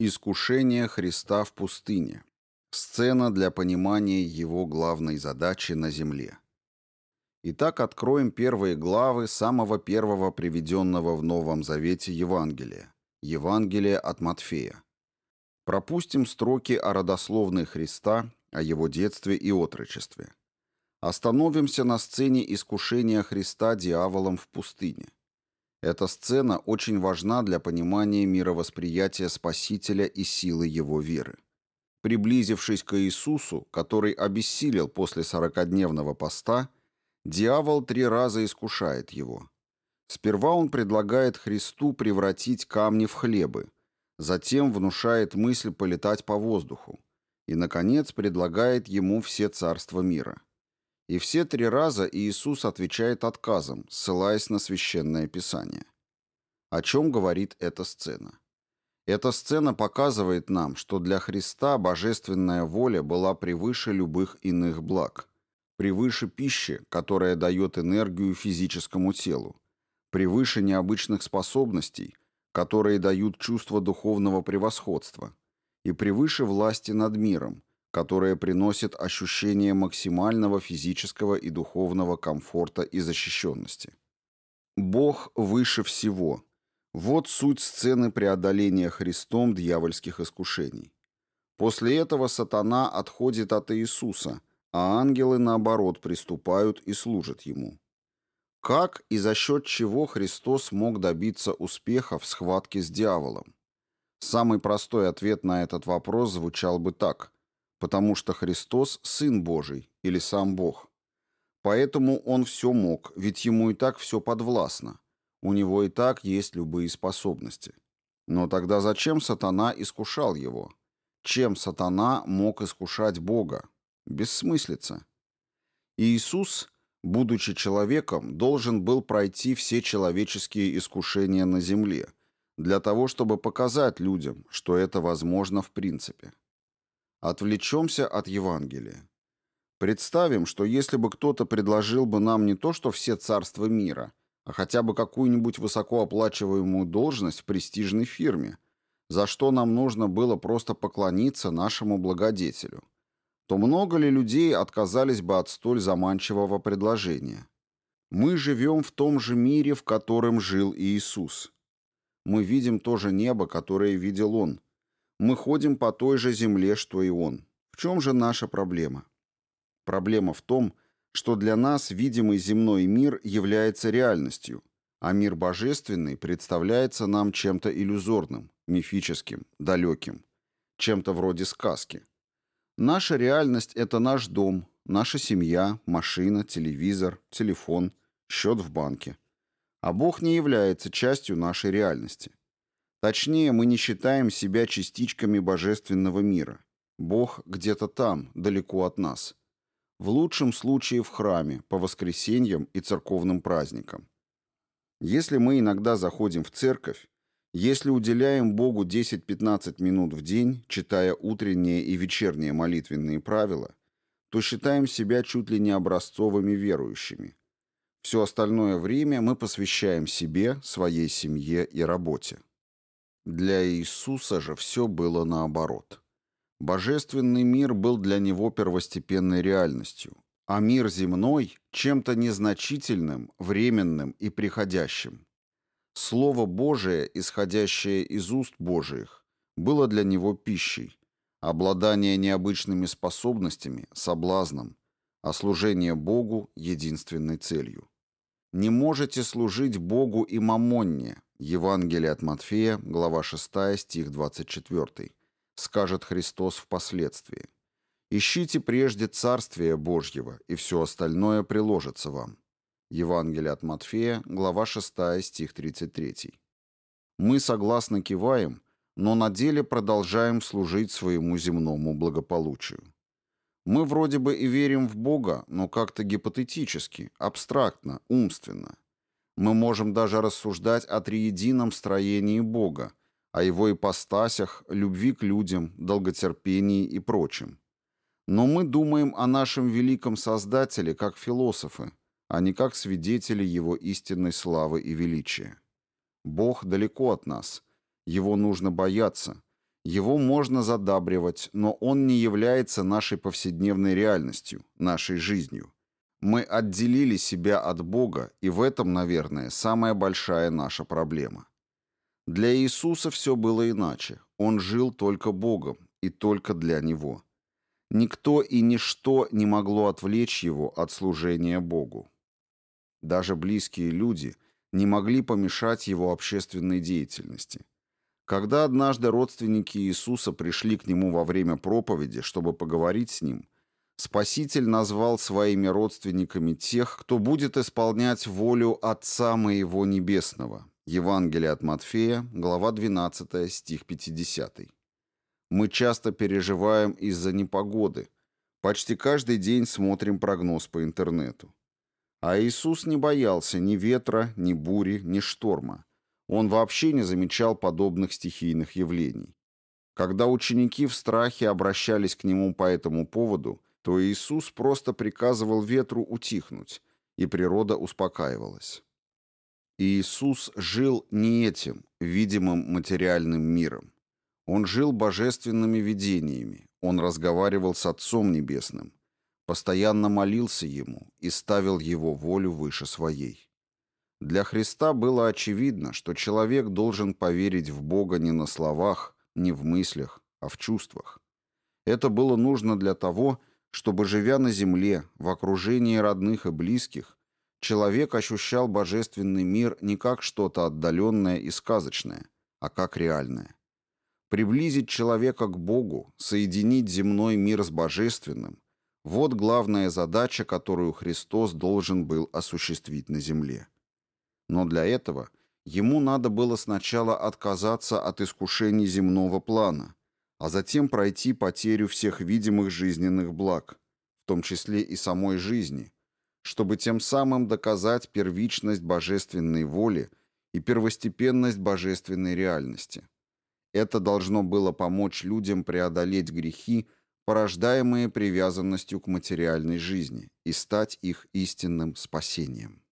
Искушение Христа в пустыне. Сцена для понимания его главной задачи на земле. Итак, откроем первые главы самого первого приведенного в Новом Завете Евангелия. Евангелие от Матфея. Пропустим строки о родословной Христа, о его детстве и отрочестве. Остановимся на сцене искушения Христа дьяволом в пустыне. Эта сцена очень важна для понимания мировосприятия Спасителя и силы его веры. Приблизившись к Иисусу, который обессилел после сорокадневного поста, дьявол три раза искушает его. Сперва он предлагает Христу превратить камни в хлебы, затем внушает мысль полетать по воздуху и, наконец, предлагает ему все царства мира. И все три раза Иисус отвечает отказом, ссылаясь на священное писание. О чем говорит эта сцена? Эта сцена показывает нам, что для Христа божественная воля была превыше любых иных благ, превыше пищи, которая дает энергию физическому телу, превыше необычных способностей, которые дают чувство духовного превосходства, и превыше власти над миром, которое приносит ощущение максимального физического и духовного комфорта и защищенности. Бог выше всего. Вот суть сцены преодоления Христом дьявольских искушений. После этого сатана отходит от Иисуса, а ангелы, наоборот, приступают и служат Ему. Как и за счет чего Христос мог добиться успеха в схватке с дьяволом? Самый простой ответ на этот вопрос звучал бы так потому что Христос – Сын Божий или сам Бог. Поэтому Он все мог, ведь Ему и так все подвластно. У Него и так есть любые способности. Но тогда зачем сатана искушал Его? Чем сатана мог искушать Бога? Бессмыслица. Иисус, будучи человеком, должен был пройти все человеческие искушения на земле, для того, чтобы показать людям, что это возможно в принципе. Отвлечемся от Евангелия. Представим, что если бы кто-то предложил бы нам не то что все царства мира, а хотя бы какую-нибудь высокооплачиваемую должность в престижной фирме, за что нам нужно было просто поклониться нашему благодетелю, то много ли людей отказались бы от столь заманчивого предложения? Мы живем в том же мире, в котором жил Иисус. Мы видим то же небо, которое видел Он, мы ходим по той же земле, что и он. В чем же наша проблема? Проблема в том, что для нас видимый земной мир является реальностью, а мир божественный представляется нам чем-то иллюзорным, мифическим, далеким, чем-то вроде сказки. Наша реальность – это наш дом, наша семья, машина, телевизор, телефон, счет в банке. А Бог не является частью нашей реальности – Точнее, мы не считаем себя частичками божественного мира. Бог где-то там, далеко от нас. В лучшем случае в храме, по воскресеньям и церковным праздникам. Если мы иногда заходим в церковь, если уделяем Богу 10-15 минут в день, читая утренние и вечерние молитвенные правила, то считаем себя чуть ли не образцовыми верующими. Все остальное время мы посвящаем себе, своей семье и работе. Для Иисуса же все было наоборот. Божественный мир был для него первостепенной реальностью, а мир земной – чем-то незначительным, временным и приходящим. Слово Божие, исходящее из уст Божиих, было для него пищей, обладание необычными способностями – соблазном, а служение Богу – единственной целью. Не можете служить Богу и мамонне, Евангелие от Матфея, глава 6, стих 24. Скажет Христос впоследствии. «Ищите прежде Царствие Божьего, и все остальное приложится вам». Евангелие от Матфея, глава 6, стих 33. Мы согласно киваем, но на деле продолжаем служить своему земному благополучию. Мы вроде бы и верим в Бога, но как-то гипотетически, абстрактно, умственно. Мы можем даже рассуждать о триедином строении Бога, о его ипостасях, любви к людям, долготерпении и прочем. Но мы думаем о нашем великом Создателе как философы, а не как свидетели его истинной славы и величия. Бог далеко от нас, его нужно бояться, Его можно задабривать, но он не является нашей повседневной реальностью, нашей жизнью. Мы отделили себя от Бога, и в этом, наверное, самая большая наша проблема. Для Иисуса все было иначе. Он жил только Богом и только для Него. Никто и ничто не могло отвлечь его от служения Богу. Даже близкие люди не могли помешать его общественной деятельности. Когда однажды родственники Иисуса пришли к нему во время проповеди, чтобы поговорить с ним, Спаситель назвал своими родственниками тех, кто будет исполнять волю Отца Моего Небесного. Евангелие от Матфея, глава 12, стих 50. Мы часто переживаем из-за непогоды. Почти каждый день смотрим прогноз по интернету. А Иисус не боялся ни ветра, ни бури, ни шторма. Он вообще не замечал подобных стихийных явлений. Когда ученики в страхе обращались к нему по этому поводу, то Иисус просто приказывал ветру утихнуть, и природа успокаивалась. Иисус жил не этим, видимым материальным миром. Он жил божественными видениями, он разговаривал с Отцом Небесным, постоянно молился Ему и ставил Его волю выше своей. Для Христа было очевидно, что человек должен поверить в Бога не на словах, не в мыслях, а в чувствах. Это было нужно для того, чтобы, живя на земле, в окружении родных и близких, человек ощущал божественный мир не как что-то отдаленное и сказочное, а как реальное. Приблизить человека к Богу, соединить земной мир с божественным – вот главная задача, которую Христос должен был осуществить на земле. Но для этого ему надо было сначала отказаться от искушений земного плана – а затем пройти потерю всех видимых жизненных благ, в том числе и самой жизни, чтобы тем самым доказать первичность божественной воли и первостепенность божественной реальности. Это должно было помочь людям преодолеть грехи, порождаемые привязанностью к материальной жизни, и стать их истинным спасением.